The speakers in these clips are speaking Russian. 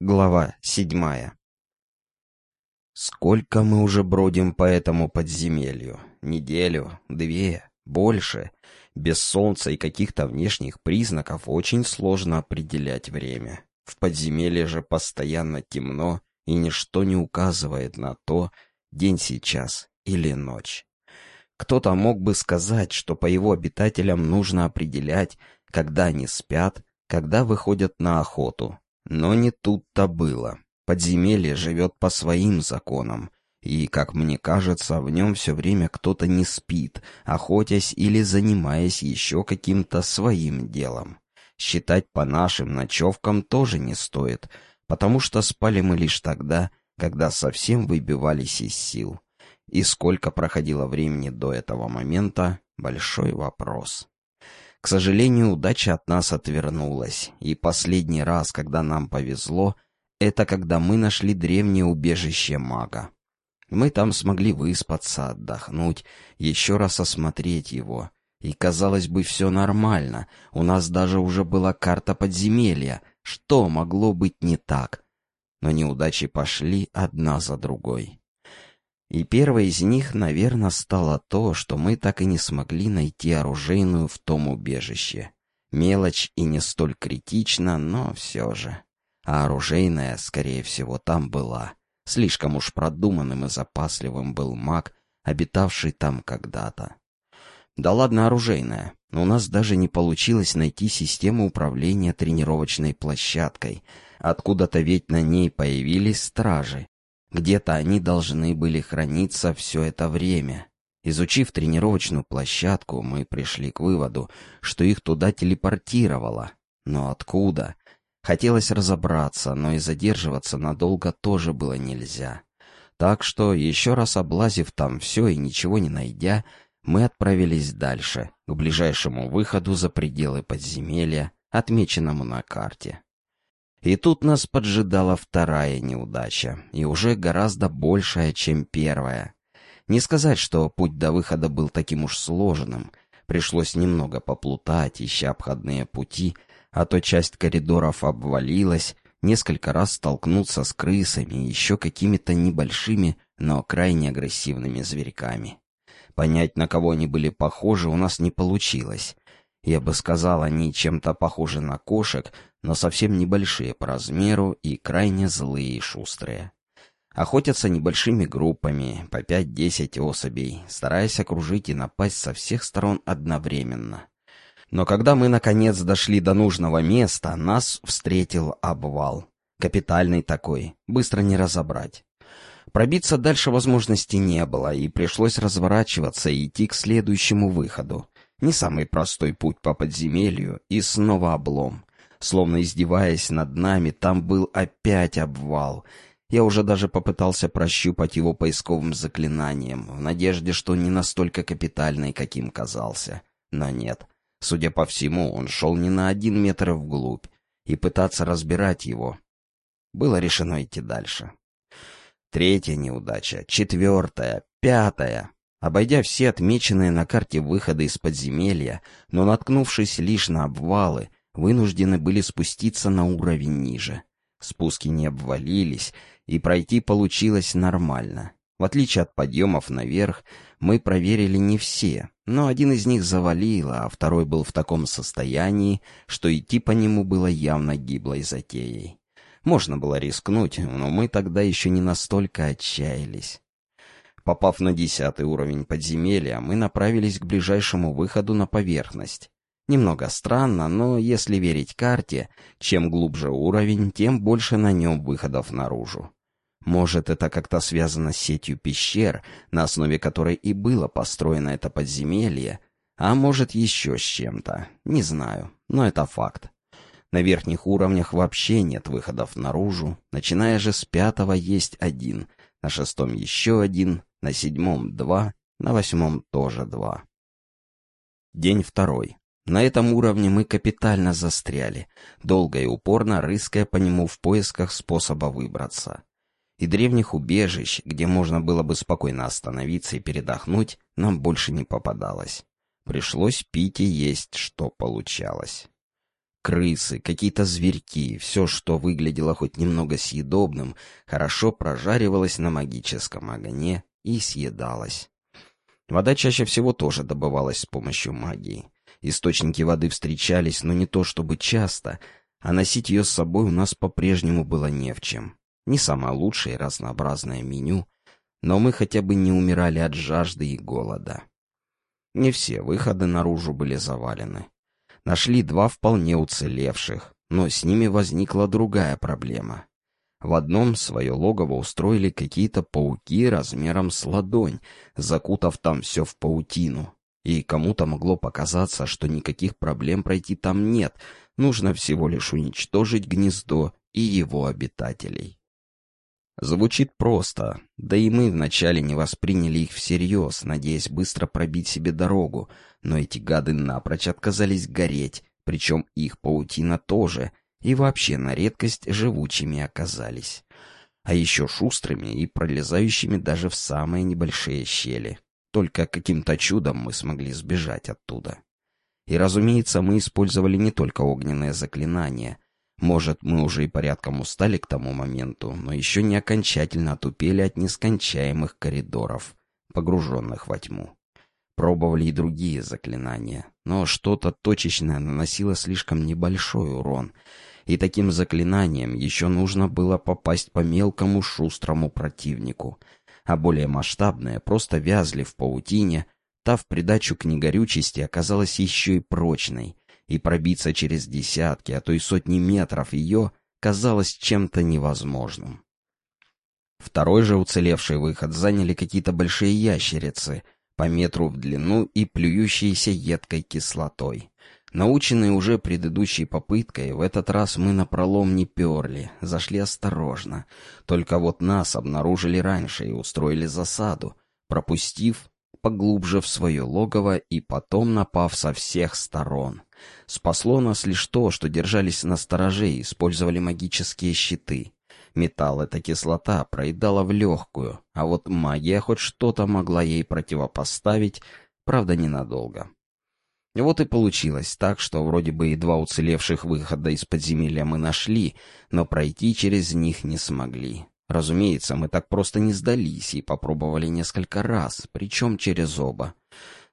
Глава седьмая Сколько мы уже бродим по этому подземелью? Неделю? Две? Больше? Без солнца и каких-то внешних признаков очень сложно определять время. В подземелье же постоянно темно, и ничто не указывает на то, день сейчас или ночь. Кто-то мог бы сказать, что по его обитателям нужно определять, когда они спят, когда выходят на охоту, но не тут-то было. Подземелье живет по своим законам, и, как мне кажется, в нем все время кто-то не спит, охотясь или занимаясь еще каким-то своим делом. Считать по нашим ночевкам тоже не стоит, потому что спали мы лишь тогда, когда совсем выбивались из сил. И сколько проходило времени до этого момента — большой вопрос. К сожалению, удача от нас отвернулась, и последний раз, когда нам повезло, это когда мы нашли древнее убежище мага. Мы там смогли выспаться, отдохнуть, еще раз осмотреть его. И, казалось бы, все нормально. У нас даже уже была карта подземелья. Что могло быть не так? Но неудачи пошли одна за другой. И первой из них, наверное, стало то, что мы так и не смогли найти оружейную в том убежище. Мелочь и не столь критична, но все же. А оружейная, скорее всего, там была. Слишком уж продуманным и запасливым был маг, обитавший там когда-то. Да ладно оружейная, у нас даже не получилось найти систему управления тренировочной площадкой. Откуда-то ведь на ней появились стражи, где-то они должны были храниться все это время. Изучив тренировочную площадку, мы пришли к выводу, что их туда телепортировало. Но откуда? Хотелось разобраться, но и задерживаться надолго тоже было нельзя. Так что, еще раз облазив там все и ничего не найдя, мы отправились дальше, к ближайшему выходу за пределы подземелья, отмеченному на карте. И тут нас поджидала вторая неудача, и уже гораздо большая, чем первая. Не сказать, что путь до выхода был таким уж сложным. Пришлось немного поплутать, ища обходные пути, а то часть коридоров обвалилась, несколько раз столкнуться с крысами и еще какими-то небольшими, но крайне агрессивными зверьками. Понять, на кого они были похожи, у нас не получилось. Я бы сказал, они чем-то похожи на кошек, но совсем небольшие по размеру и крайне злые и шустрые. Охотятся небольшими группами, по 5-10 особей, стараясь окружить и напасть со всех сторон одновременно. Но когда мы, наконец, дошли до нужного места, нас встретил обвал. Капитальный такой, быстро не разобрать. Пробиться дальше возможности не было, и пришлось разворачиваться и идти к следующему выходу. Не самый простой путь по подземелью, и снова облом. Словно издеваясь над нами, там был опять обвал. Я уже даже попытался прощупать его поисковым заклинанием, в надежде, что не настолько капитальный, каким казался. Но нет. Судя по всему, он шел не на один метр вглубь, и пытаться разбирать его. Было решено идти дальше. Третья неудача, четвертая, пятая. Обойдя все отмеченные на карте выходы из подземелья, но наткнувшись лишь на обвалы, вынуждены были спуститься на уровень ниже. Спуски не обвалились, и пройти получилось нормально. В отличие от подъемов наверх, мы проверили не все, но один из них завалило, а второй был в таком состоянии, что идти по нему было явно гиблой затеей. Можно было рискнуть, но мы тогда еще не настолько отчаялись. Попав на десятый уровень подземелья, мы направились к ближайшему выходу на поверхность. Немного странно, но если верить карте, чем глубже уровень, тем больше на нем выходов наружу. Может, это как-то связано с сетью пещер, на основе которой и было построено это подземелье, а может еще с чем-то, не знаю, но это факт. На верхних уровнях вообще нет выходов наружу, начиная же с пятого есть один, на шестом еще один, на седьмом два, на восьмом тоже два. День второй. На этом уровне мы капитально застряли, долго и упорно рыская по нему в поисках способа выбраться. И древних убежищ, где можно было бы спокойно остановиться и передохнуть, нам больше не попадалось. Пришлось пить и есть, что получалось. Крысы, какие-то зверьки, все, что выглядело хоть немного съедобным, хорошо прожаривалось на магическом огне и съедалось. Вода чаще всего тоже добывалась с помощью магии. Источники воды встречались, но не то чтобы часто, а носить ее с собой у нас по-прежнему было не в чем. Не самое лучшее и разнообразное меню, но мы хотя бы не умирали от жажды и голода. Не все выходы наружу были завалены. Нашли два вполне уцелевших, но с ними возникла другая проблема. В одном свое логово устроили какие-то пауки размером с ладонь, закутав там все в паутину. И кому-то могло показаться, что никаких проблем пройти там нет, нужно всего лишь уничтожить гнездо и его обитателей. Звучит просто, да и мы вначале не восприняли их всерьез, надеясь быстро пробить себе дорогу, но эти гады напрочь отказались гореть, причем их паутина тоже, и вообще на редкость живучими оказались. А еще шустрыми и пролезающими даже в самые небольшие щели. Только каким-то чудом мы смогли сбежать оттуда. И, разумеется, мы использовали не только огненные заклинания — может, мы уже и порядком устали к тому моменту, но еще не окончательно отупели от нескончаемых коридоров, погруженных во тьму. Пробовали и другие заклинания, но что-то точечное наносило слишком небольшой урон, и таким заклинанием еще нужно было попасть по мелкому шустрому противнику, а более масштабные просто вязли в паутине, та в придачу к негорючести оказалась еще и прочной — и пробиться через десятки, а то и сотни метров ее казалось чем-то невозможным. Второй же уцелевший выход заняли какие-то большие ящерицы, по метру в длину и плюющиеся едкой кислотой. Наученные уже предыдущей попыткой, в этот раз мы на пролом не перли, зашли осторожно. Только вот нас обнаружили раньше и устроили засаду, пропустив поглубже в свое логово и потом напав со всех сторон. Спасло нас лишь то, что держались на стороже и использовали магические щиты. Металл эта кислота проедала в легкую, а вот магия хоть что-то могла ей противопоставить, правда, ненадолго. Вот и получилось так, что вроде бы и два уцелевших выхода из подземелья мы нашли, но пройти через них не смогли. Разумеется, мы так просто не сдались и попробовали несколько раз, причем через оба.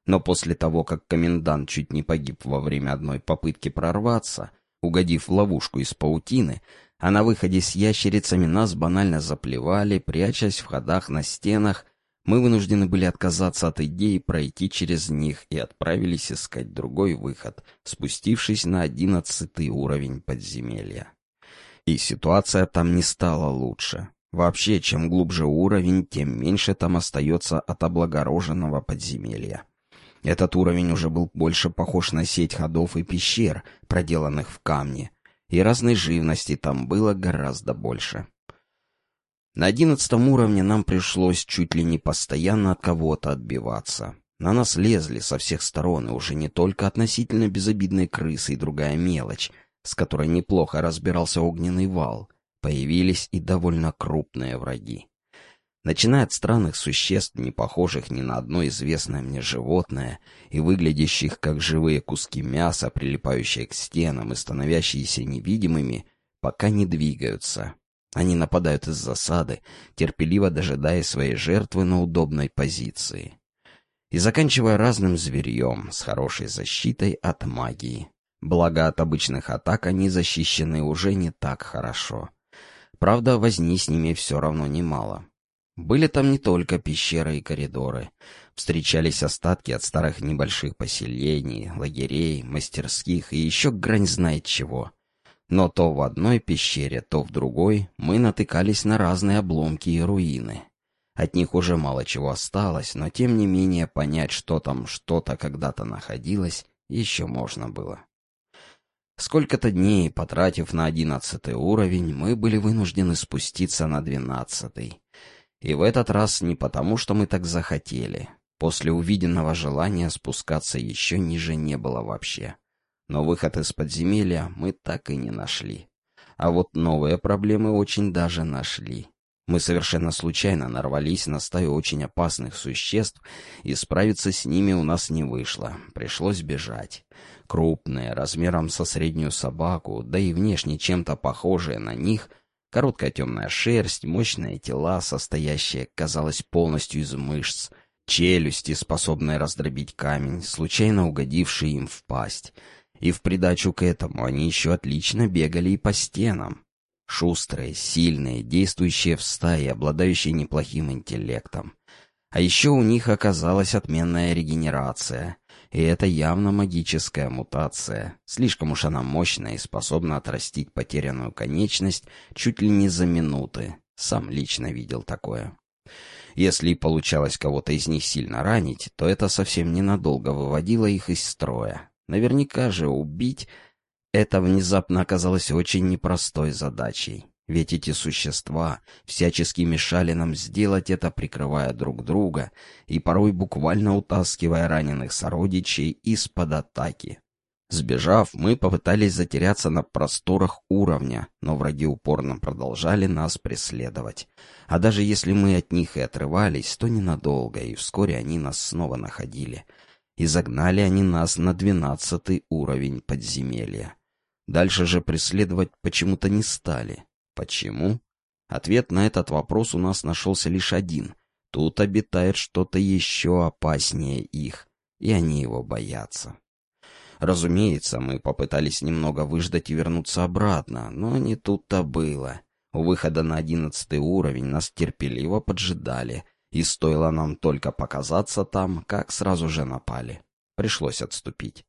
Но после того, как комендант чуть не погиб во время одной попытки прорваться, угодив в ловушку из паутины, а на выходе с ящерицами нас банально заплевали, прячась в ходах на стенах, мы вынуждены были отказаться от идеи пройти через них и отправились искать другой выход, спустившись на одиннадцатый уровень подземелья. И ситуация там не стала лучше. Вообще, чем глубже уровень, тем меньше там остается от облагороженного подземелья. Этот уровень уже был больше похож на сеть ходов и пещер, проделанных в камне, и разной живности там было гораздо больше. На одиннадцатом уровне нам пришлось чуть ли не постоянно от кого-то отбиваться. На нас лезли со всех сторон, и уже не только относительно безобидной крысы и другая мелочь, с которой неплохо разбирался огненный вал, появились и довольно крупные враги начиная от странных существ, не похожих ни на одно известное мне животное, и выглядящих как живые куски мяса, прилипающие к стенам и становящиеся невидимыми, пока не двигаются. Они нападают из засады, терпеливо дожидая своей жертвы на удобной позиции. И заканчивая разным зверьем с хорошей защитой от магии. Благо от обычных атак они защищены уже не так хорошо. Правда, возни с ними все равно немало. Были там не только пещеры и коридоры. Встречались остатки от старых небольших поселений, лагерей, мастерских и еще грань знает чего. Но то в одной пещере, то в другой мы натыкались на разные обломки и руины. От них уже мало чего осталось, но тем не менее понять, что там что-то когда-то находилось, еще можно было. Сколько-то дней, потратив на одиннадцатый уровень, мы были вынуждены спуститься на двенадцатый. И в этот раз не потому, что мы так захотели. После увиденного желания спускаться еще ниже не было вообще. Но выход из подземелья мы так и не нашли. А вот новые проблемы очень даже нашли. Мы совершенно случайно нарвались на стаю очень опасных существ, и справиться с ними у нас не вышло. Пришлось бежать. Крупные, размером со среднюю собаку, да и внешне чем-то похожие на них, короткая темная шерсть, мощные тела, состоящие, казалось, полностью из мышц, челюсти, способные раздробить камень, случайно угодившие им в пасть. И в придачу к этому они еще отлично бегали и по стенам. Шустрые, сильные, действующие в стае, обладающие неплохим интеллектом. А еще у них оказалась отменная регенерация. И это явно магическая мутация. Слишком уж она мощная и способна отрастить потерянную конечность чуть ли не за минуты. Сам лично видел такое. Если и получалось кого-то из них сильно ранить, то это совсем ненадолго выводило их из строя. Наверняка же убить это внезапно оказалось очень непростой задачей. Ведь эти существа всячески мешали нам сделать это, прикрывая друг друга и порой буквально утаскивая раненых сородичей из-под атаки. Сбежав, мы попытались затеряться на просторах уровня, но враги упорно продолжали нас преследовать. А даже если мы от них и отрывались, то ненадолго, и вскоре они нас снова находили. И загнали они нас на двенадцатый уровень подземелья. Дальше же преследовать почему-то не стали. Почему? Ответ на этот вопрос у нас нашелся лишь один. Тут обитает что-то еще опаснее их, и они его боятся. Разумеется, мы попытались немного выждать и вернуться обратно, но не тут-то было. У выхода на одиннадцатый уровень нас терпеливо поджидали, и стоило нам только показаться там, как сразу же напали. Пришлось отступить.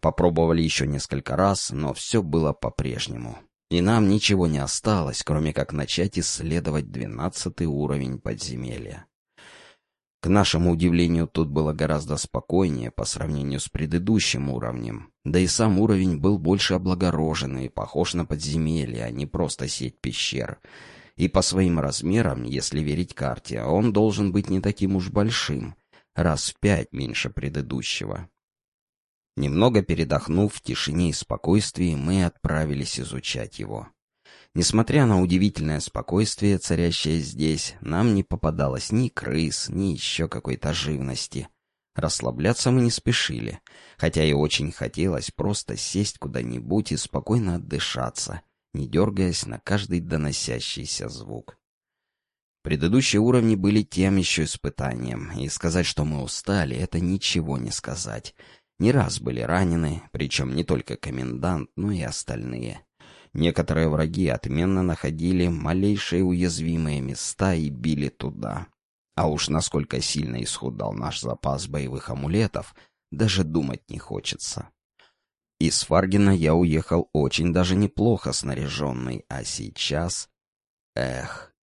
Попробовали еще несколько раз, но все было по-прежнему. И нам ничего не осталось, кроме как начать исследовать двенадцатый уровень подземелья. К нашему удивлению, тут было гораздо спокойнее по сравнению с предыдущим уровнем. Да и сам уровень был больше облагороженный, похож на подземелье, а не просто сеть пещер. И по своим размерам, если верить карте, он должен быть не таким уж большим, раз в пять меньше предыдущего. Немного передохнув в тишине и спокойствии, мы отправились изучать его. Несмотря на удивительное спокойствие, царящее здесь, нам не попадалось ни крыс, ни еще какой-то живности. Расслабляться мы не спешили, хотя и очень хотелось просто сесть куда-нибудь и спокойно отдышаться, не дергаясь на каждый доносящийся звук. Предыдущие уровни были тем еще испытанием, и сказать, что мы устали, это ничего не сказать — не раз были ранены, причем не только комендант, но и остальные. Некоторые враги отменно находили малейшие уязвимые места и били туда. А уж насколько сильно исхудал наш запас боевых амулетов, даже думать не хочется. Из Фаргина я уехал очень даже неплохо снаряженный, а сейчас... Эх.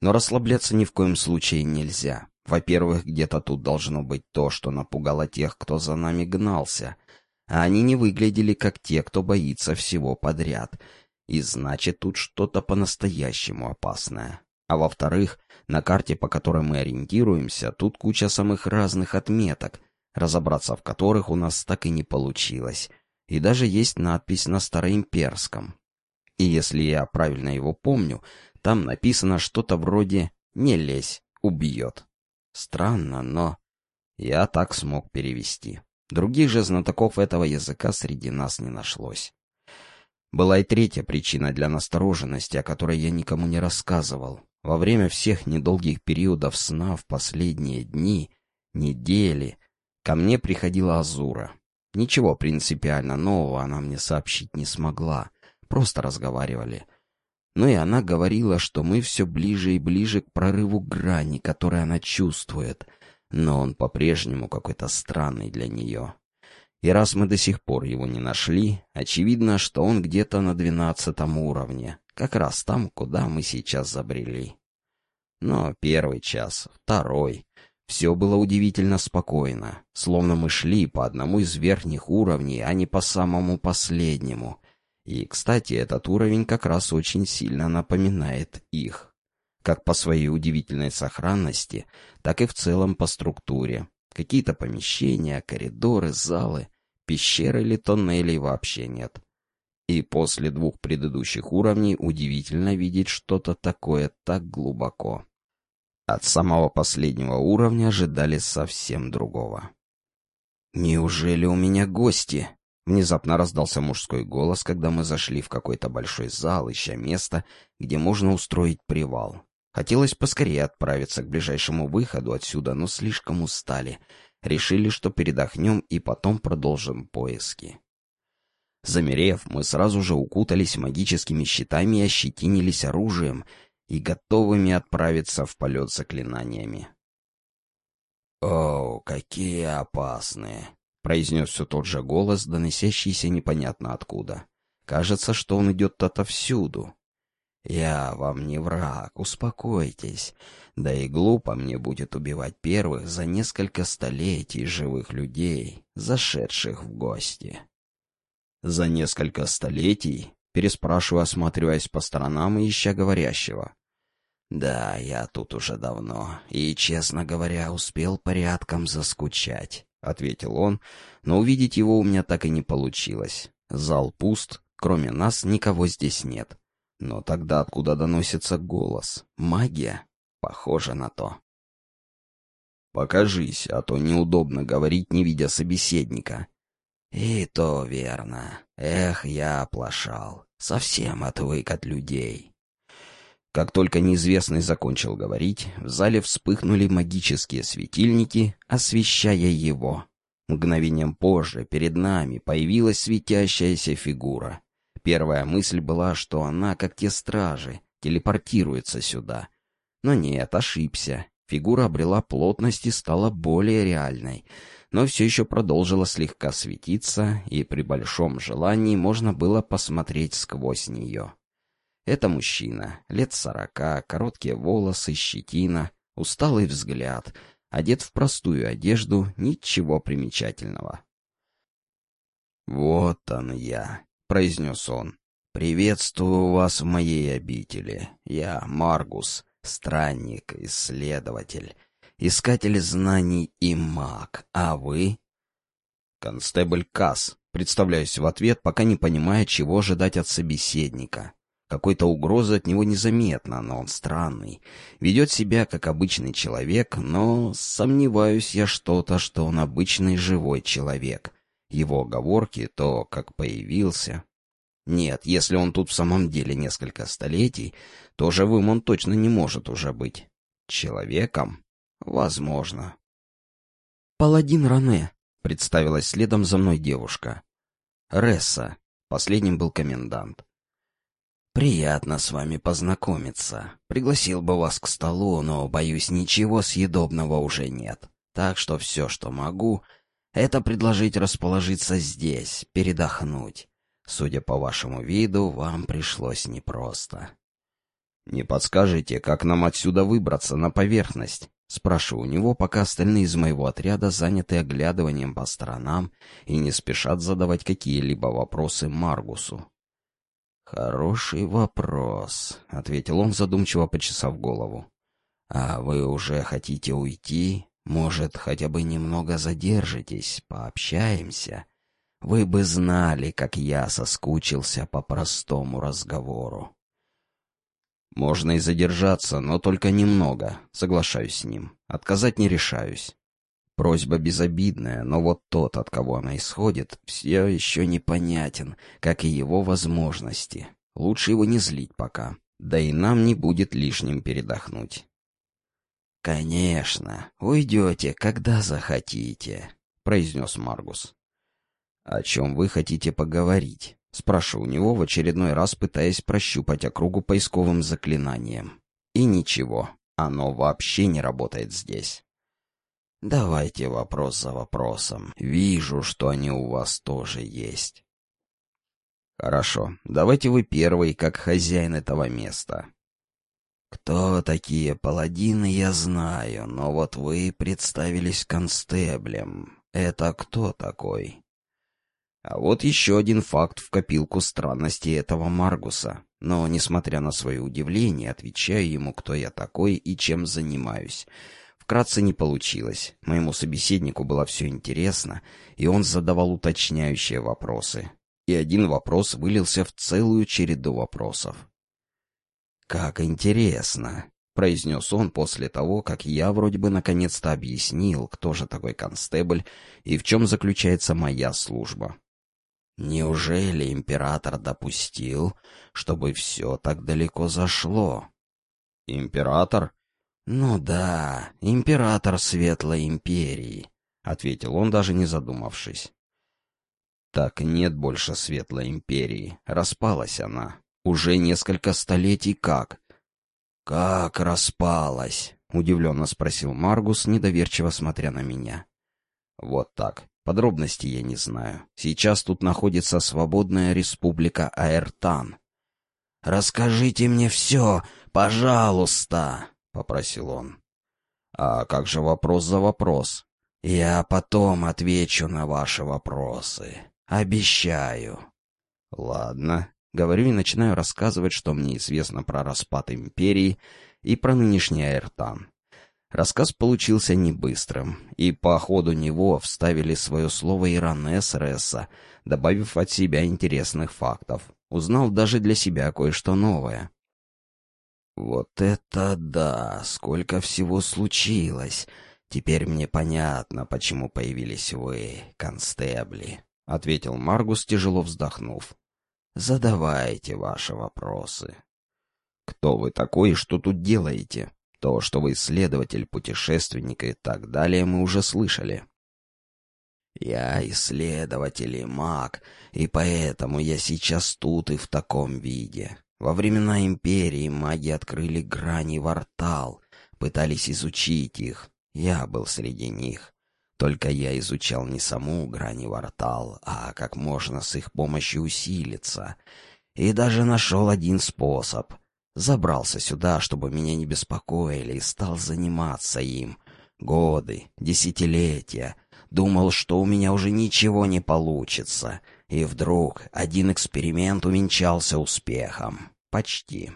Но расслабляться ни в коем случае нельзя. Во-первых, где-то тут должно быть то, что напугало тех, кто за нами гнался. А они не выглядели как те, кто боится всего подряд. И значит, тут что-то по-настоящему опасное. А во-вторых, на карте, по которой мы ориентируемся, тут куча самых разных отметок, разобраться в которых у нас так и не получилось. И даже есть надпись на староимперском. И если я правильно его помню, там написано что-то вроде «не лезь, убьет». Странно, но я так смог перевести. Других же знатоков этого языка среди нас не нашлось. Была и третья причина для настороженности, о которой я никому не рассказывал. Во время всех недолгих периодов сна в последние дни, недели, ко мне приходила Азура. Ничего принципиально нового она мне сообщить не смогла. Просто разговаривали. Но и она говорила, что мы все ближе и ближе к прорыву грани, который она чувствует, но он по-прежнему какой-то странный для нее. И раз мы до сих пор его не нашли, очевидно, что он где-то на двенадцатом уровне, как раз там, куда мы сейчас забрели. Но первый час, второй, все было удивительно спокойно, словно мы шли по одному из верхних уровней, а не по самому последнему — и, кстати, этот уровень как раз очень сильно напоминает их. Как по своей удивительной сохранности, так и в целом по структуре. Какие-то помещения, коридоры, залы, пещеры или тоннелей вообще нет. И после двух предыдущих уровней удивительно видеть что-то такое так глубоко. От самого последнего уровня ожидали совсем другого. «Неужели у меня гости?» Внезапно раздался мужской голос, когда мы зашли в какой-то большой зал, ища место, где можно устроить привал. Хотелось поскорее отправиться к ближайшему выходу отсюда, но слишком устали. Решили, что передохнем и потом продолжим поиски. Замерев, мы сразу же укутались магическими щитами и ощетинились оружием и готовыми отправиться в полет заклинаниями. «О, какие опасные!» — произнес все тот же голос, доносящийся непонятно откуда. «Кажется, что он идет отовсюду. Я вам не враг, успокойтесь. Да и глупо мне будет убивать первых за несколько столетий живых людей, зашедших в гости». «За несколько столетий?» — переспрашиваю, осматриваясь по сторонам и ища говорящего. «Да, я тут уже давно, и, честно говоря, успел порядком заскучать», — ответил он, но увидеть его у меня так и не получилось. Зал пуст, кроме нас никого здесь нет. Но тогда откуда доносится голос? Магия? Похоже на то. «Покажись, а то неудобно говорить, не видя собеседника». «И то верно. Эх, я оплошал. Совсем отвык от людей». Как только неизвестный закончил говорить, в зале вспыхнули магические светильники, освещая его. Мгновением позже перед нами появилась светящаяся фигура. Первая мысль была, что она, как те стражи, телепортируется сюда. Но нет, ошибся. Фигура обрела плотность и стала более реальной, но все еще продолжила слегка светиться, и при большом желании можно было посмотреть сквозь нее. Это мужчина, лет сорока, короткие волосы, щетина, усталый взгляд, одет в простую одежду, ничего примечательного. «Вот он я», — произнес он. «Приветствую вас в моей обители. Я Маргус, странник, исследователь, искатель знаний и маг. А вы?» «Констебль Касс», — представляюсь в ответ, пока не понимая, чего ожидать от собеседника. Какой-то угрозы от него незаметно, но он странный. Ведет себя как обычный человек, но сомневаюсь я что-то, что он обычный живой человек. Его оговорки, то, как появился... Нет, если он тут в самом деле несколько столетий, то живым он точно не может уже быть. Человеком? Возможно. «Паладин Ране», — представилась следом за мной девушка. «Ресса», — последним был комендант. «Приятно с вами познакомиться. Пригласил бы вас к столу, но, боюсь, ничего съедобного уже нет. Так что все, что могу, это предложить расположиться здесь, передохнуть. Судя по вашему виду, вам пришлось непросто». «Не подскажете, как нам отсюда выбраться на поверхность?» Спрашиваю у него, пока остальные из моего отряда заняты оглядыванием по сторонам и не спешат задавать какие-либо вопросы Маргусу. «Хороший вопрос», — ответил он, задумчиво почесав голову. «А вы уже хотите уйти? Может, хотя бы немного задержитесь, пообщаемся? Вы бы знали, как я соскучился по простому разговору». «Можно и задержаться, но только немного», — соглашаюсь с ним. «Отказать не решаюсь». Просьба безобидная, но вот тот, от кого она исходит, все еще непонятен, как и его возможности. Лучше его не злить пока, да и нам не будет лишним передохнуть. «Конечно, уйдете, когда захотите», — произнес Маргус. «О чем вы хотите поговорить?» — спрашиваю у него в очередной раз, пытаясь прощупать округу поисковым заклинанием. И ничего, оно вообще не работает здесь. Давайте вопрос за вопросом. Вижу, что они у вас тоже есть. Хорошо, давайте вы первый, как хозяин этого места. Кто такие паладины, я знаю, но вот вы представились констеблем. Это кто такой? А вот еще один факт в копилку странностей этого Маргуса. Но, несмотря на свое удивление, отвечаю ему, кто я такой и чем занимаюсь. Вкратце не получилось. Моему собеседнику было все интересно, и он задавал уточняющие вопросы. И один вопрос вылился в целую череду вопросов. «Как интересно», — произнес он после того, как я вроде бы наконец-то объяснил, кто же такой констебль и в чем заключается моя служба. «Неужели император допустил, чтобы все так далеко зашло?» «Император?» «Ну да, император Светлой Империи», — ответил он, даже не задумавшись. «Так нет больше Светлой Империи. Распалась она. Уже несколько столетий как». «Как распалась?» — удивленно спросил Маргус, недоверчиво смотря на меня. «Вот так. Подробностей я не знаю. Сейчас тут находится свободная республика Аэртан». «Расскажите мне все, пожалуйста!» — попросил он. «А как же вопрос за вопрос?» «Я потом отвечу на ваши вопросы. Обещаю». «Ладно», — говорю и начинаю рассказывать, что мне известно про распад империи и про нынешний Аэртан. Рассказ получился не быстрым, и по ходу него вставили свое слово Иранес Ресса, добавив от себя интересных фактов. Узнал даже для себя кое-что новое. «Вот это да! Сколько всего случилось! Теперь мне понятно, почему появились вы, констебли», — ответил Маргус, тяжело вздохнув. «Задавайте ваши вопросы». «Кто вы такой и что тут делаете?» То, что вы исследователь, путешественник и так далее, мы уже слышали. Я исследователь и маг, и поэтому я сейчас тут и в таком виде. Во времена Империи маги открыли грани вортал, пытались изучить их. Я был среди них. Только я изучал не саму грани вортал, а как можно с их помощью усилиться. И даже нашел один способ. Забрался сюда, чтобы меня не беспокоили, и стал заниматься им. Годы, десятилетия. Думал, что у меня уже ничего не получится. И вдруг один эксперимент увенчался успехом. Почти.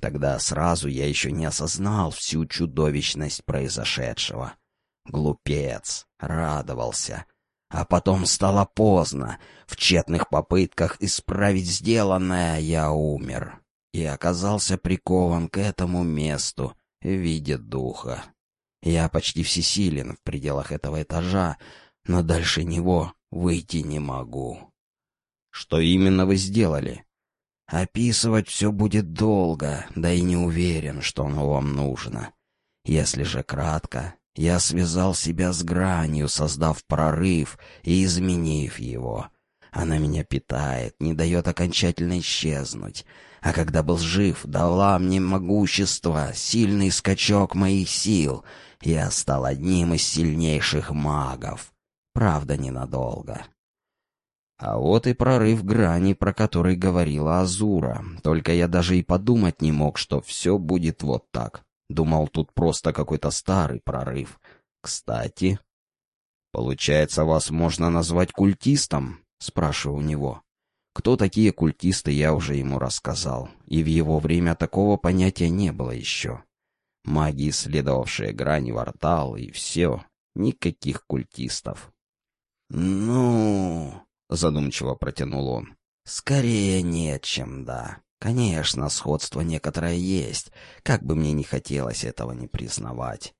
Тогда сразу я еще не осознал всю чудовищность произошедшего. Глупец, радовался. А потом стало поздно. В тщетных попытках исправить сделанное я умер. И оказался прикован к этому месту в виде духа. Я почти всесилен в пределах этого этажа, но дальше него выйти не могу. Что именно вы сделали? Описывать все будет долго, да и не уверен, что оно вам нужно. Если же кратко, я связал себя с гранью, создав прорыв и изменив его. Она меня питает, не дает окончательно исчезнуть. А когда был жив, дала мне могущество, сильный скачок моих сил. Я стал одним из сильнейших магов. Правда, ненадолго. А вот и прорыв грани, про который говорила Азура. Только я даже и подумать не мог, что все будет вот так. Думал, тут просто какой-то старый прорыв. Кстати... «Получается, вас можно назвать культистом?» — спрашиваю у него. Кто такие культисты, я уже ему рассказал, и в его время такого понятия не было еще. Маги, исследовавшие грани вортал, и все. Никаких культистов. «Ну...» — задумчиво протянул он. «Скорее нет, чем да. Конечно, сходство некоторое есть, как бы мне не хотелось этого не признавать.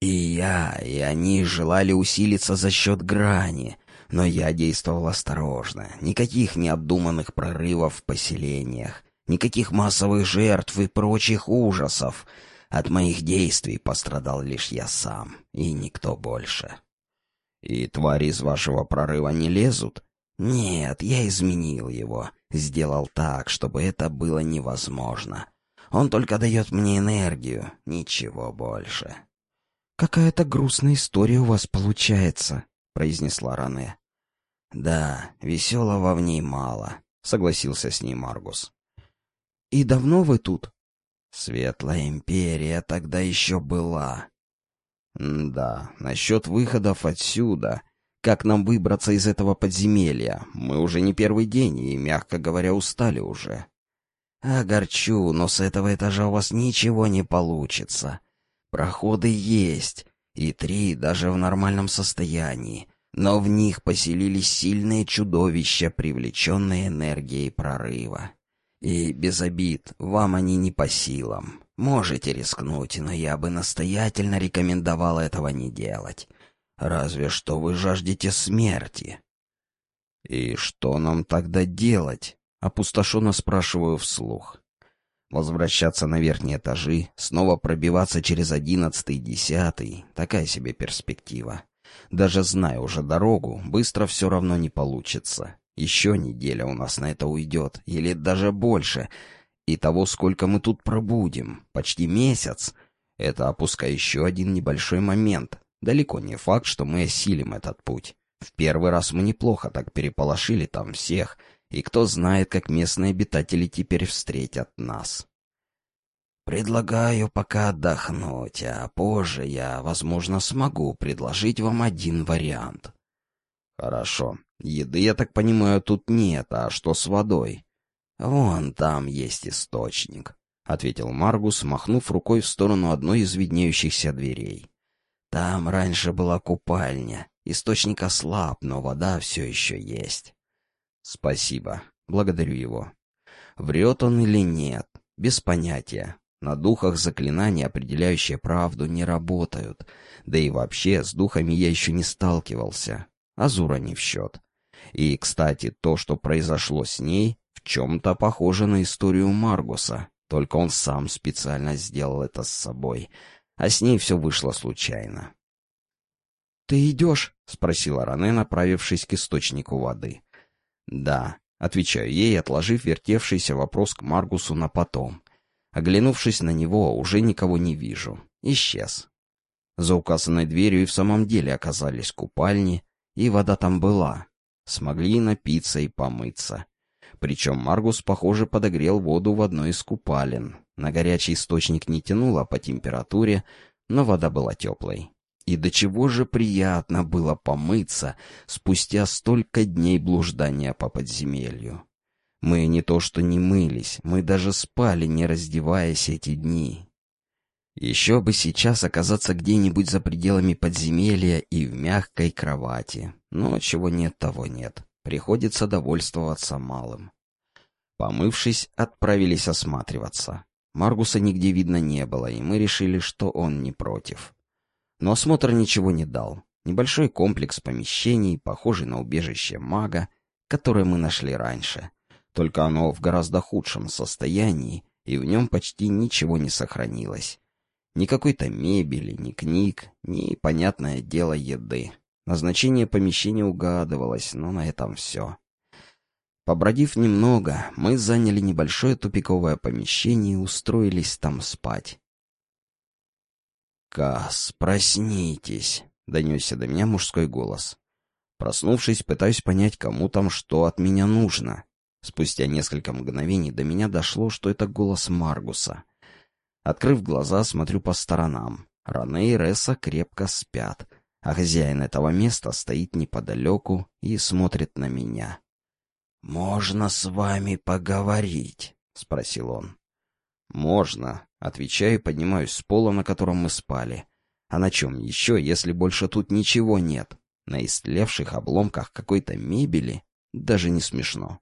И я, и они желали усилиться за счет грани, но я действовал осторожно. Никаких необдуманных прорывов в поселениях, никаких массовых жертв и прочих ужасов. От моих действий пострадал лишь я сам, и никто больше. «И твари из вашего прорыва не лезут?» «Нет, я изменил его. Сделал так, чтобы это было невозможно. Он только дает мне энергию, ничего больше». «Какая-то грустная история у вас получается», — произнесла Ране. «Да, веселого в ней мало», — согласился с ней Маргус. «И давно вы тут?» «Светлая империя тогда еще была». «Да, насчет выходов отсюда. Как нам выбраться из этого подземелья? Мы уже не первый день и, мягко говоря, устали уже». «Огорчу, но с этого этажа у вас ничего не получится. Проходы есть, и три даже в нормальном состоянии. Но в них поселились сильные чудовища, привлеченные энергией прорыва. И без обид, вам они не по силам. Можете рискнуть, но я бы настоятельно рекомендовал этого не делать. Разве что вы жаждете смерти. И что нам тогда делать? Опустошенно спрашиваю вслух. Возвращаться на верхние этажи, снова пробиваться через одиннадцатый, десятый — такая себе перспектива. Даже зная уже дорогу, быстро все равно не получится. Еще неделя у нас на это уйдет, или даже больше. И того, сколько мы тут пробудем, почти месяц. Это опуская еще один небольшой момент. Далеко не факт, что мы осилим этот путь. В первый раз мы неплохо так переполошили там всех, и кто знает, как местные обитатели теперь встретят нас. Предлагаю пока отдохнуть, а позже я, возможно, смогу предложить вам один вариант. Хорошо. Еды, я так понимаю, тут нет, а что с водой? Вон там есть источник, — ответил Маргус, махнув рукой в сторону одной из виднеющихся дверей. Там раньше была купальня. Источник ослаб, но вода все еще есть. Спасибо. Благодарю его. Врет он или нет? Без понятия. На духах заклинания, определяющие правду, не работают. Да и вообще, с духами я еще не сталкивался. Азура не в счет. И, кстати, то, что произошло с ней, в чем-то похоже на историю Маргуса. Только он сам специально сделал это с собой. А с ней все вышло случайно. «Ты идешь?» — спросила Ране, направившись к источнику воды. «Да», — отвечаю ей, отложив вертевшийся вопрос к Маргусу на потом. Оглянувшись на него, уже никого не вижу. Исчез. За указанной дверью и в самом деле оказались купальни, и вода там была. Смогли напиться и помыться. Причем Маргус, похоже, подогрел воду в одной из купалин. На горячий источник не тянуло по температуре, но вода была теплой. И до чего же приятно было помыться спустя столько дней блуждания по подземелью. Мы не то что не мылись, мы даже спали, не раздеваясь эти дни. Еще бы сейчас оказаться где-нибудь за пределами подземелья и в мягкой кровати. Но чего нет, того нет. Приходится довольствоваться малым. Помывшись, отправились осматриваться. Маргуса нигде видно не было, и мы решили, что он не против. Но осмотр ничего не дал. Небольшой комплекс помещений, похожий на убежище мага, которое мы нашли раньше — только оно в гораздо худшем состоянии, и в нем почти ничего не сохранилось. Ни какой-то мебели, ни книг, ни, понятное дело, еды. Назначение помещения угадывалось, но на этом все. Побродив немного, мы заняли небольшое тупиковое помещение и устроились там спать. «Кас, проснитесь!» — донесся до меня мужской голос. Проснувшись, пытаюсь понять, кому там что от меня нужно. Спустя несколько мгновений до меня дошло, что это голос Маргуса. Открыв глаза, смотрю по сторонам. Ране и Ресса крепко спят, а хозяин этого места стоит неподалеку и смотрит на меня. «Можно с вами поговорить?» — спросил он. «Можно», — отвечаю и поднимаюсь с пола, на котором мы спали. «А на чем еще, если больше тут ничего нет? На истлевших обломках какой-то мебели? Даже не смешно».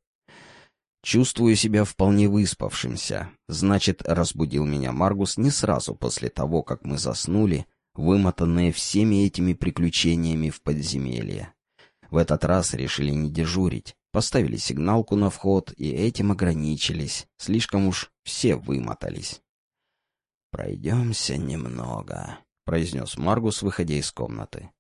Чувствую себя вполне выспавшимся. Значит, разбудил меня Маргус не сразу после того, как мы заснули, вымотанные всеми этими приключениями в подземелье. В этот раз решили не дежурить. Поставили сигналку на вход и этим ограничились. Слишком уж все вымотались. «Пройдемся немного», — произнес Маргус, выходя из комнаты.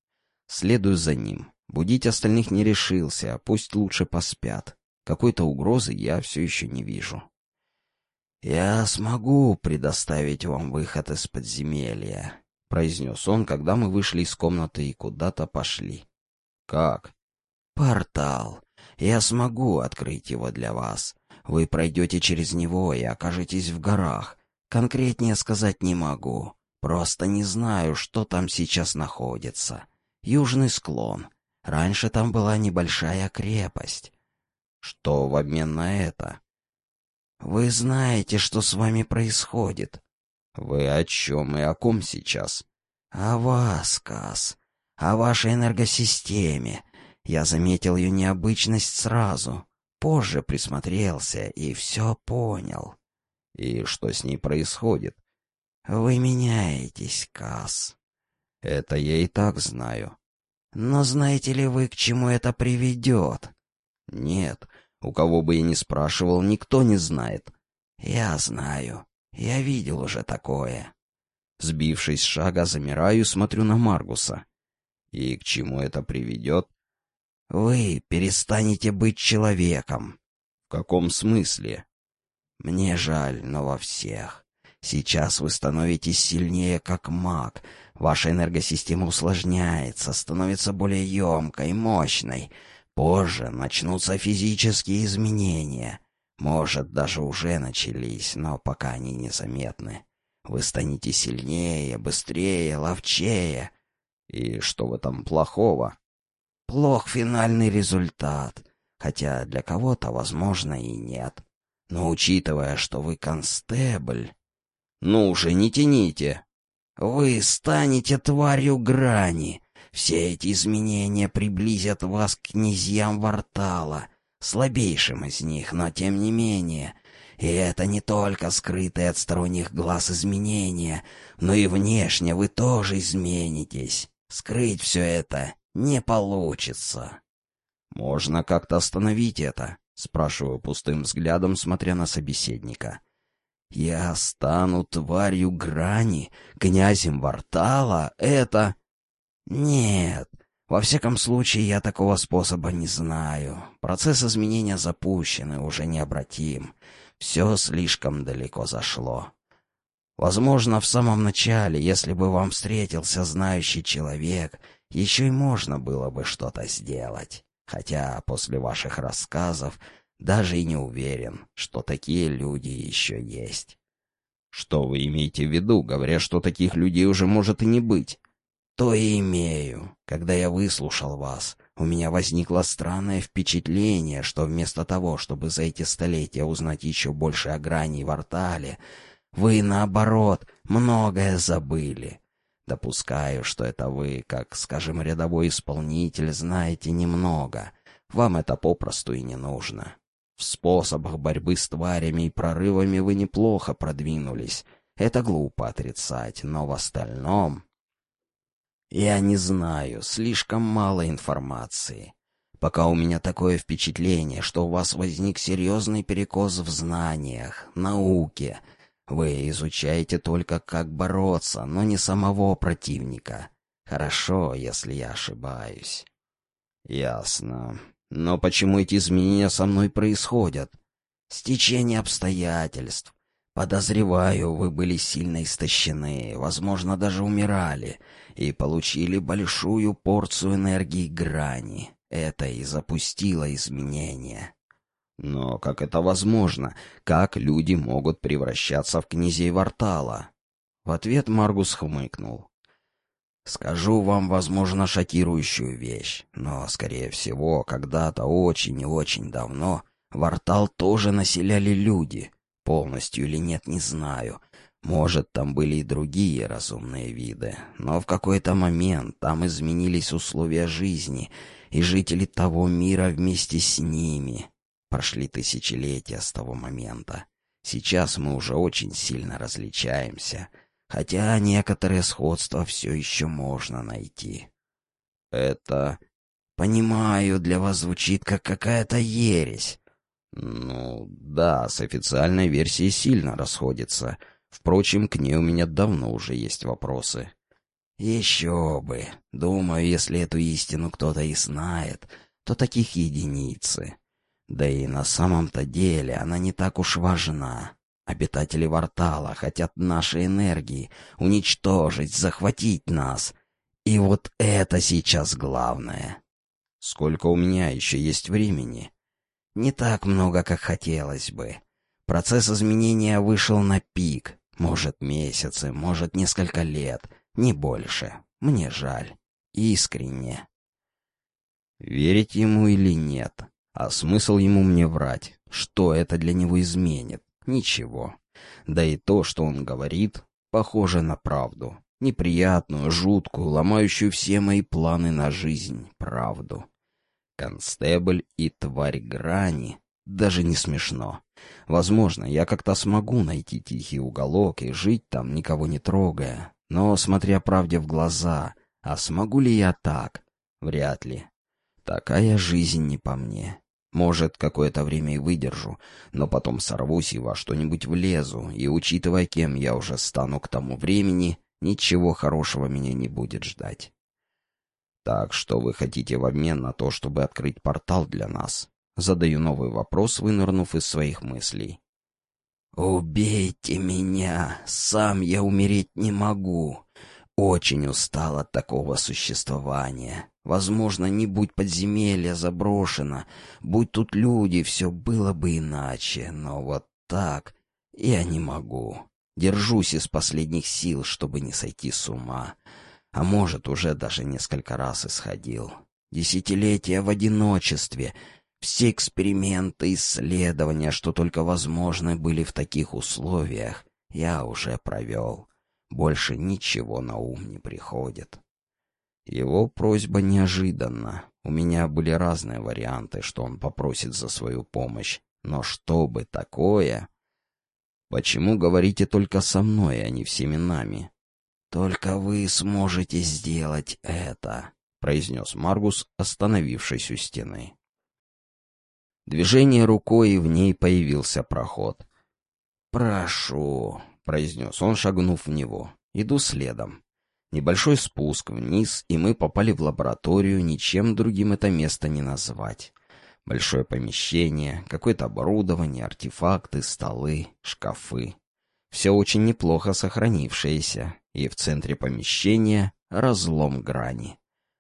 Следую за ним. Будить остальных не решился, пусть лучше поспят. Какой-то угрозы я все еще не вижу. «Я смогу предоставить вам выход из подземелья», — произнес он, когда мы вышли из комнаты и куда-то пошли. «Как?» «Портал. Я смогу открыть его для вас. Вы пройдете через него и окажетесь в горах. Конкретнее сказать не могу. Просто не знаю, что там сейчас находится. Южный склон. Раньше там была небольшая крепость. Что в обмен на это? Вы знаете, что с вами происходит. Вы о чем и о ком сейчас? О вас, Кас. о вашей энергосистеме. Я заметил ее необычность сразу. Позже присмотрелся и все понял. И что с ней происходит? Вы меняетесь, Кас. Это я и так знаю. Но знаете ли вы, к чему это приведет? Нет, у кого бы я ни спрашивал, никто не знает. Я знаю. Я видел уже такое. Сбившись с шага, замираю и смотрю на Маргуса. И к чему это приведет? Вы перестанете быть человеком. В каком смысле? Мне жаль, но во всех. Сейчас вы становитесь сильнее, как маг. Ваша энергосистема усложняется, становится более емкой, мощной. Позже начнутся физические изменения. Может, даже уже начались, но пока они незаметны. Вы станете сильнее, быстрее, ловчее. И что в этом плохого? Плох финальный результат, хотя для кого-то, возможно, и нет. Но учитывая, что вы констебль... Ну уже не тяните. Вы станете тварью грани. Все эти изменения приблизят вас к князьям Вартала, слабейшим из них, но тем не менее. И это не только скрытые от сторонних глаз изменения, но и внешне вы тоже изменитесь. Скрыть все это не получится. Можно как-то остановить это, спрашиваю пустым взглядом, смотря на собеседника. Я стану тварью грани, князем Вартала, это... Нет, во всяком случае, я такого способа не знаю. Процесс изменения запущен и уже необратим. Все слишком далеко зашло. Возможно, в самом начале, если бы вам встретился знающий человек, еще и можно было бы что-то сделать. Хотя после ваших рассказов даже и не уверен, что такие люди еще есть. Что вы имеете в виду, говоря, что таких людей уже может и не быть? То и имею. Когда я выслушал вас, у меня возникло странное впечатление, что вместо того, чтобы за эти столетия узнать еще больше о грани в Артале, вы, наоборот, многое забыли. Допускаю, что это вы, как, скажем, рядовой исполнитель, знаете немного. Вам это попросту и не нужно. В способах борьбы с тварями и прорывами вы неплохо продвинулись. Это глупо отрицать, но в остальном... Я не знаю, слишком мало информации. Пока у меня такое впечатление, что у вас возник серьезный перекос в знаниях, науке. Вы изучаете только, как бороться, но не самого противника. Хорошо, если я ошибаюсь. Ясно. Но почему эти изменения со мной происходят? Стечение обстоятельств. Подозреваю, вы были сильно истощены, возможно, даже умирали, и получили большую порцию энергии грани. Это и запустило изменения. Но как это возможно? Как люди могут превращаться в князей Вартала? В ответ Маргус хмыкнул. Скажу вам, возможно, шокирующую вещь, но, скорее всего, когда-то очень и очень давно Вартал тоже населяли люди. Полностью или нет, не знаю. Может, там были и другие разумные виды, но в какой-то момент там изменились условия жизни, и жители того мира вместе с ними. Прошли тысячелетия с того момента. Сейчас мы уже очень сильно различаемся — хотя некоторые сходства все еще можно найти. Это... Понимаю, для вас звучит как какая-то ересь. Ну, да, с официальной версией сильно расходится. Впрочем, к ней у меня давно уже есть вопросы. Еще бы. Думаю, если эту истину кто-то и знает, то таких единицы. Да и на самом-то деле она не так уж важна. Обитатели Вартала хотят нашей энергии, уничтожить, захватить нас. И вот это сейчас главное. Сколько у меня еще есть времени? Не так много, как хотелось бы. Процесс изменения вышел на пик. Может, месяцы, может, несколько лет. Не больше. Мне жаль. Искренне. Верить ему или нет? А смысл ему мне врать? Что это для него изменит? Ничего. Да и то, что он говорит, похоже на правду. Неприятную, жуткую, ломающую все мои планы на жизнь, правду. Констебль и тварь грани. Даже не смешно. Возможно, я как-то смогу найти тихий уголок и жить там, никого не трогая. Но, смотря правде в глаза, а смогу ли я так? Вряд ли. Такая жизнь не по мне. Может, какое-то время и выдержу, но потом сорвусь и во что-нибудь влезу, и, учитывая, кем я уже стану к тому времени, ничего хорошего меня не будет ждать. Так что вы хотите в обмен на то, чтобы открыть портал для нас? Задаю новый вопрос, вынырнув из своих мыслей. «Убейте меня! Сам я умереть не могу. Очень устал от такого существования. Возможно, не будь подземелья заброшено, будь тут люди, все было бы иначе, но вот так я не могу. Держусь из последних сил, чтобы не сойти с ума. А может, уже даже несколько раз исходил. Десятилетия в одиночестве, все эксперименты, исследования, что только возможны были в таких условиях, я уже провел. Больше ничего на ум не приходит. Его просьба неожиданна. У меня были разные варианты, что он попросит за свою помощь. Но что бы такое? Почему говорите только со мной, а не всеми нами? Только вы сможете сделать это, произнес Маргус, остановившись у стены. Движение рукой, и в ней появился проход. «Прошу», — произнес он, шагнув в него. «Иду следом». Небольшой спуск вниз, и мы попали в лабораторию, ничем другим это место не назвать. Большое помещение, какое-то оборудование, артефакты, столы, шкафы. Все очень неплохо сохранившееся, и в центре помещения разлом грани.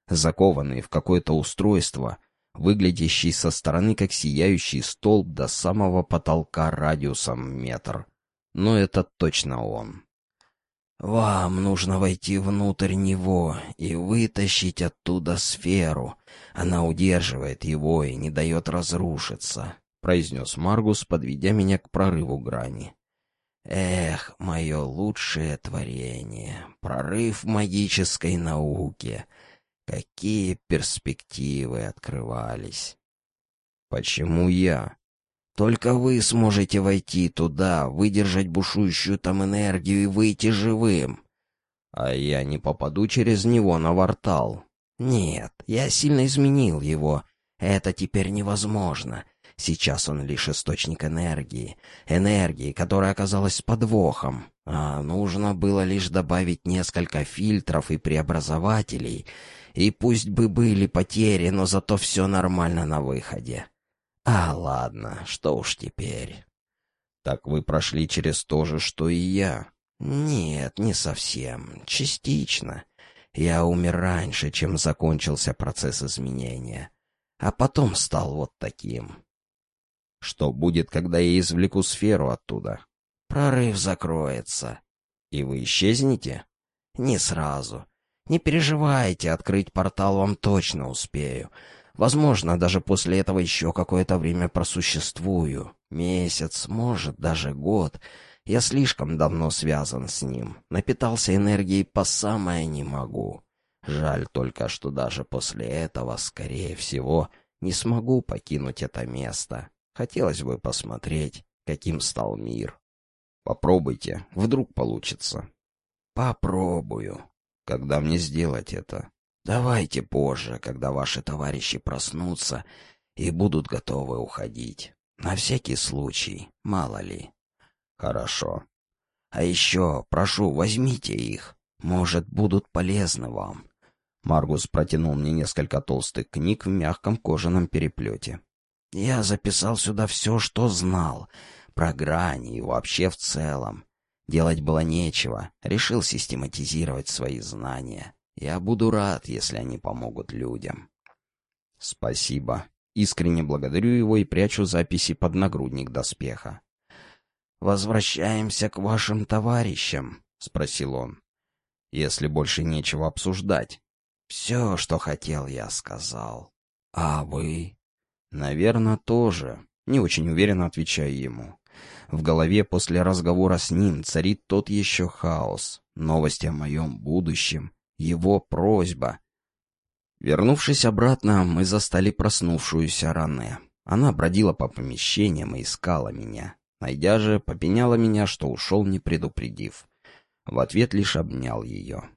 Закованный в какое-то устройство, выглядящий со стороны как сияющий столб до самого потолка радиусом метр. Но это точно он. «Вам нужно войти внутрь него и вытащить оттуда сферу. Она удерживает его и не дает разрушиться», — произнес Маргус, подведя меня к прорыву грани. «Эх, мое лучшее творение, прорыв магической науки. Какие перспективы открывались!» «Почему я?» Только вы сможете войти туда, выдержать бушующую там энергию и выйти живым. А я не попаду через него на вортал. Нет, я сильно изменил его. Это теперь невозможно. Сейчас он лишь источник энергии. Энергии, которая оказалась подвохом. А нужно было лишь добавить несколько фильтров и преобразователей. И пусть бы были потери, но зато все нормально на выходе. А, ладно, что уж теперь. Так вы прошли через то же, что и я. Нет, не совсем. Частично. Я умер раньше, чем закончился процесс изменения. А потом стал вот таким. Что будет, когда я извлеку сферу оттуда? Прорыв закроется. И вы исчезнете? Не сразу. Не переживайте, открыть портал вам точно успею. Возможно, даже после этого еще какое-то время просуществую. Месяц, может, даже год. Я слишком давно связан с ним. Напитался энергией по самое не могу. Жаль только, что даже после этого, скорее всего, не смогу покинуть это место. Хотелось бы посмотреть, каким стал мир. Попробуйте, вдруг получится. Попробую. Когда мне сделать это? Давайте позже, когда ваши товарищи проснутся и будут готовы уходить. На всякий случай, мало ли. Хорошо. А еще, прошу, возьмите их. Может, будут полезны вам. Маргус протянул мне несколько толстых книг в мягком кожаном переплете. Я записал сюда все, что знал. Про грани и вообще в целом. Делать было нечего. Решил систематизировать свои знания. Я буду рад, если они помогут людям. Спасибо. Искренне благодарю его и прячу записи под нагрудник доспеха. «Возвращаемся к вашим товарищам?» — спросил он. «Если больше нечего обсуждать». «Все, что хотел, я сказал. А вы?» «Наверное, тоже». Не очень уверенно отвечаю ему. В голове после разговора с ним царит тот еще хаос. Новости о моем будущем. Его просьба. Вернувшись обратно, мы застали проснувшуюся Ране. Она бродила по помещениям и искала меня. Найдя же, попеняла меня, что ушел, не предупредив. В ответ лишь обнял ее.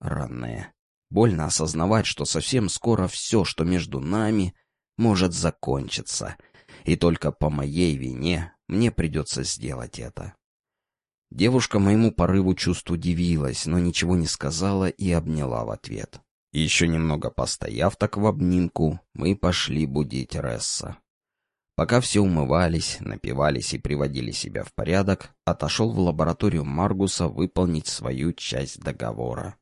Ранная. Больно осознавать, что совсем скоро все, что между нами, может закончиться. И только по моей вине мне придется сделать это. Девушка моему порыву чувств удивилась, но ничего не сказала и обняла в ответ. Еще немного постояв так в обнимку, мы пошли будить Ресса. Пока все умывались, напивались и приводили себя в порядок, отошел в лабораторию Маргуса выполнить свою часть договора.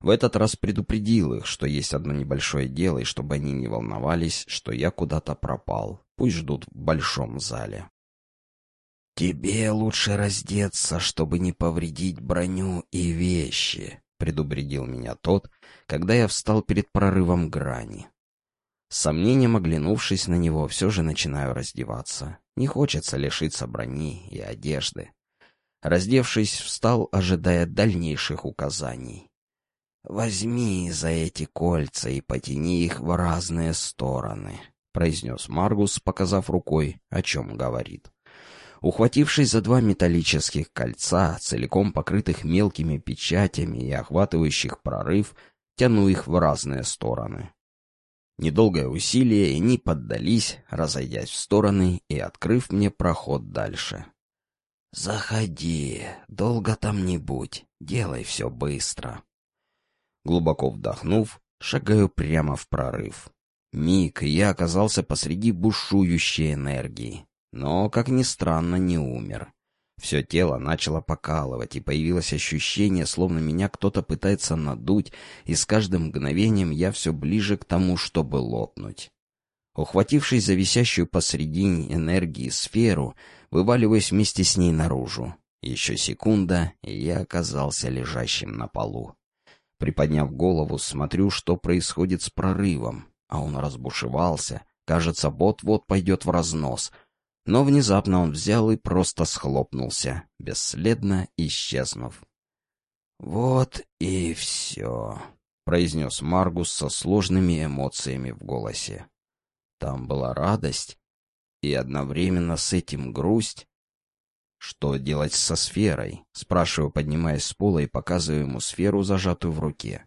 В этот раз предупредил их, что есть одно небольшое дело, и чтобы они не волновались, что я куда-то пропал. Пусть ждут в большом зале. «Тебе лучше раздеться, чтобы не повредить броню и вещи», — предупредил меня тот, когда я встал перед прорывом грани. С сомнением оглянувшись на него, все же начинаю раздеваться. Не хочется лишиться брони и одежды. Раздевшись, встал, ожидая дальнейших указаний. «Возьми за эти кольца и потяни их в разные стороны», — произнес Маргус, показав рукой, о чем говорит. Ухватившись за два металлических кольца, целиком покрытых мелкими печатями и охватывающих прорыв, тяну их в разные стороны. Недолгое усилие, и они поддались, разойдясь в стороны и открыв мне проход дальше. «Заходи, долго там не будь, делай все быстро». Глубоко вдохнув, шагаю прямо в прорыв. Миг, я оказался посреди бушующей энергии. Но, как ни странно, не умер. Все тело начало покалывать, и появилось ощущение, словно меня кто-то пытается надуть, и с каждым мгновением я все ближе к тому, чтобы лопнуть. Ухватившись за висящую посредине энергии сферу, вываливаюсь вместе с ней наружу. Еще секунда, и я оказался лежащим на полу. Приподняв голову, смотрю, что происходит с прорывом, а он разбушевался, кажется, вот-вот пойдет в разнос — но внезапно он взял и просто схлопнулся, бесследно исчезнув. «Вот и все», — произнес Маргус со сложными эмоциями в голосе. Там была радость и одновременно с этим грусть. «Что делать со сферой?» — спрашиваю, поднимаясь с пола и показываю ему сферу, зажатую в руке.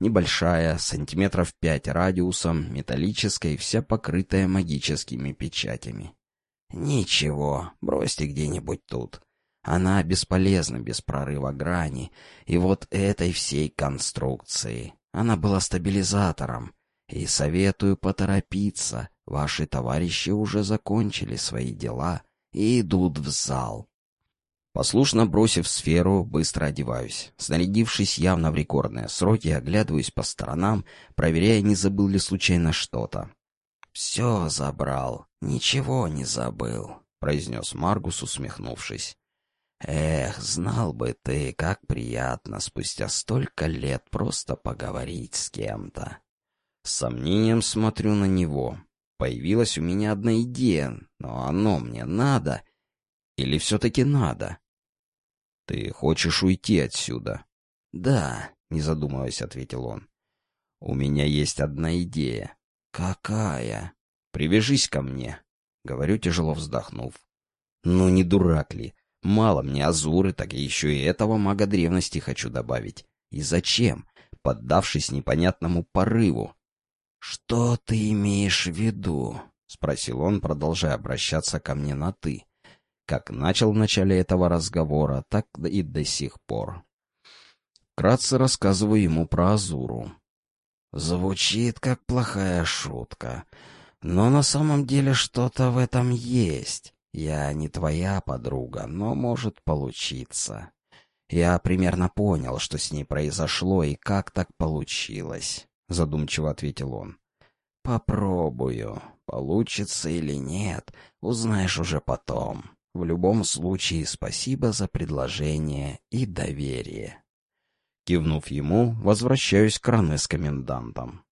Небольшая, сантиметров пять радиусом, металлическая и вся покрытая магическими печатями. «Ничего, бросьте где-нибудь тут. Она бесполезна без прорыва грани, и вот этой всей конструкции. Она была стабилизатором, и советую поторопиться. Ваши товарищи уже закончили свои дела и идут в зал». Послушно бросив сферу, быстро одеваюсь. Снарядившись явно в рекордные сроки, оглядываюсь по сторонам, проверяя, не забыл ли случайно что-то. «Все забрал, ничего не забыл», — произнес Маргус, усмехнувшись. «Эх, знал бы ты, как приятно спустя столько лет просто поговорить с кем-то». С сомнением смотрю на него. Появилась у меня одна идея, но оно мне надо. Или все-таки надо? «Ты хочешь уйти отсюда?» «Да», — не задумываясь, ответил он. «У меня есть одна идея. «Какая?» «Привяжись ко мне», — говорю, тяжело вздохнув. «Ну, не дурак ли? Мало мне Азуры, так еще и этого мага древности хочу добавить. И зачем? Поддавшись непонятному порыву». «Что ты имеешь в виду?» — спросил он, продолжая обращаться ко мне на «ты». Как начал в начале этого разговора, так и до сих пор. Вкратце рассказываю ему про Азуру. Звучит как плохая шутка. Но на самом деле что-то в этом есть. Я не твоя подруга, но может получиться. Я примерно понял, что с ней произошло и как так получилось, задумчиво ответил он. Попробую. Получится или нет, узнаешь уже потом. В любом случае, спасибо за предложение и доверие. Кивнув ему, возвращаюсь к Ране с комендантом.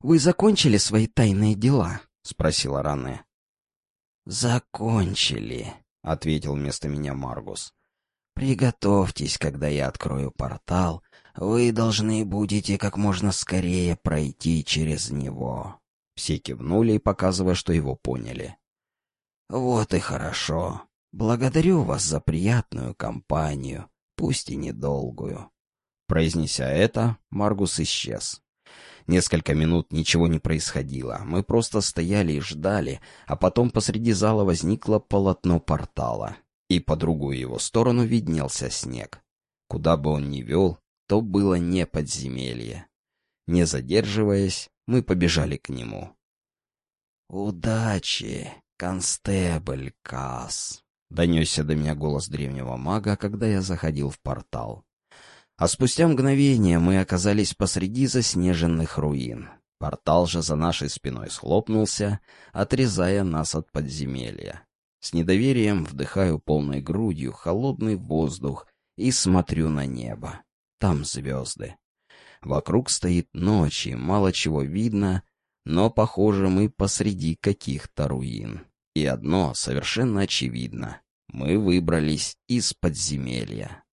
«Вы закончили свои тайные дела?» — спросила Ране. «Закончили», — ответил вместо меня Маргус. «Приготовьтесь, когда я открою портал. Вы должны будете как можно скорее пройти через него». Все кивнули, показывая, что его поняли. «Вот и хорошо. Благодарю вас за приятную компанию, пусть и недолгую». Произнеся это, Маргус исчез. Несколько минут ничего не происходило. Мы просто стояли и ждали, а потом посреди зала возникло полотно портала. И по другую его сторону виднелся снег. Куда бы он ни вел, то было не подземелье. Не задерживаясь, мы побежали к нему. «Удачи, констебль Касс!» — донесся до меня голос древнего мага, когда я заходил в портал. А спустя мгновение мы оказались посреди заснеженных руин. Портал же за нашей спиной схлопнулся, отрезая нас от подземелья. С недоверием вдыхаю полной грудью холодный воздух и смотрю на небо. Там звезды. Вокруг стоит ночь, и мало чего видно, но, похоже, мы посреди каких-то руин. И одно совершенно очевидно. Мы выбрались из подземелья.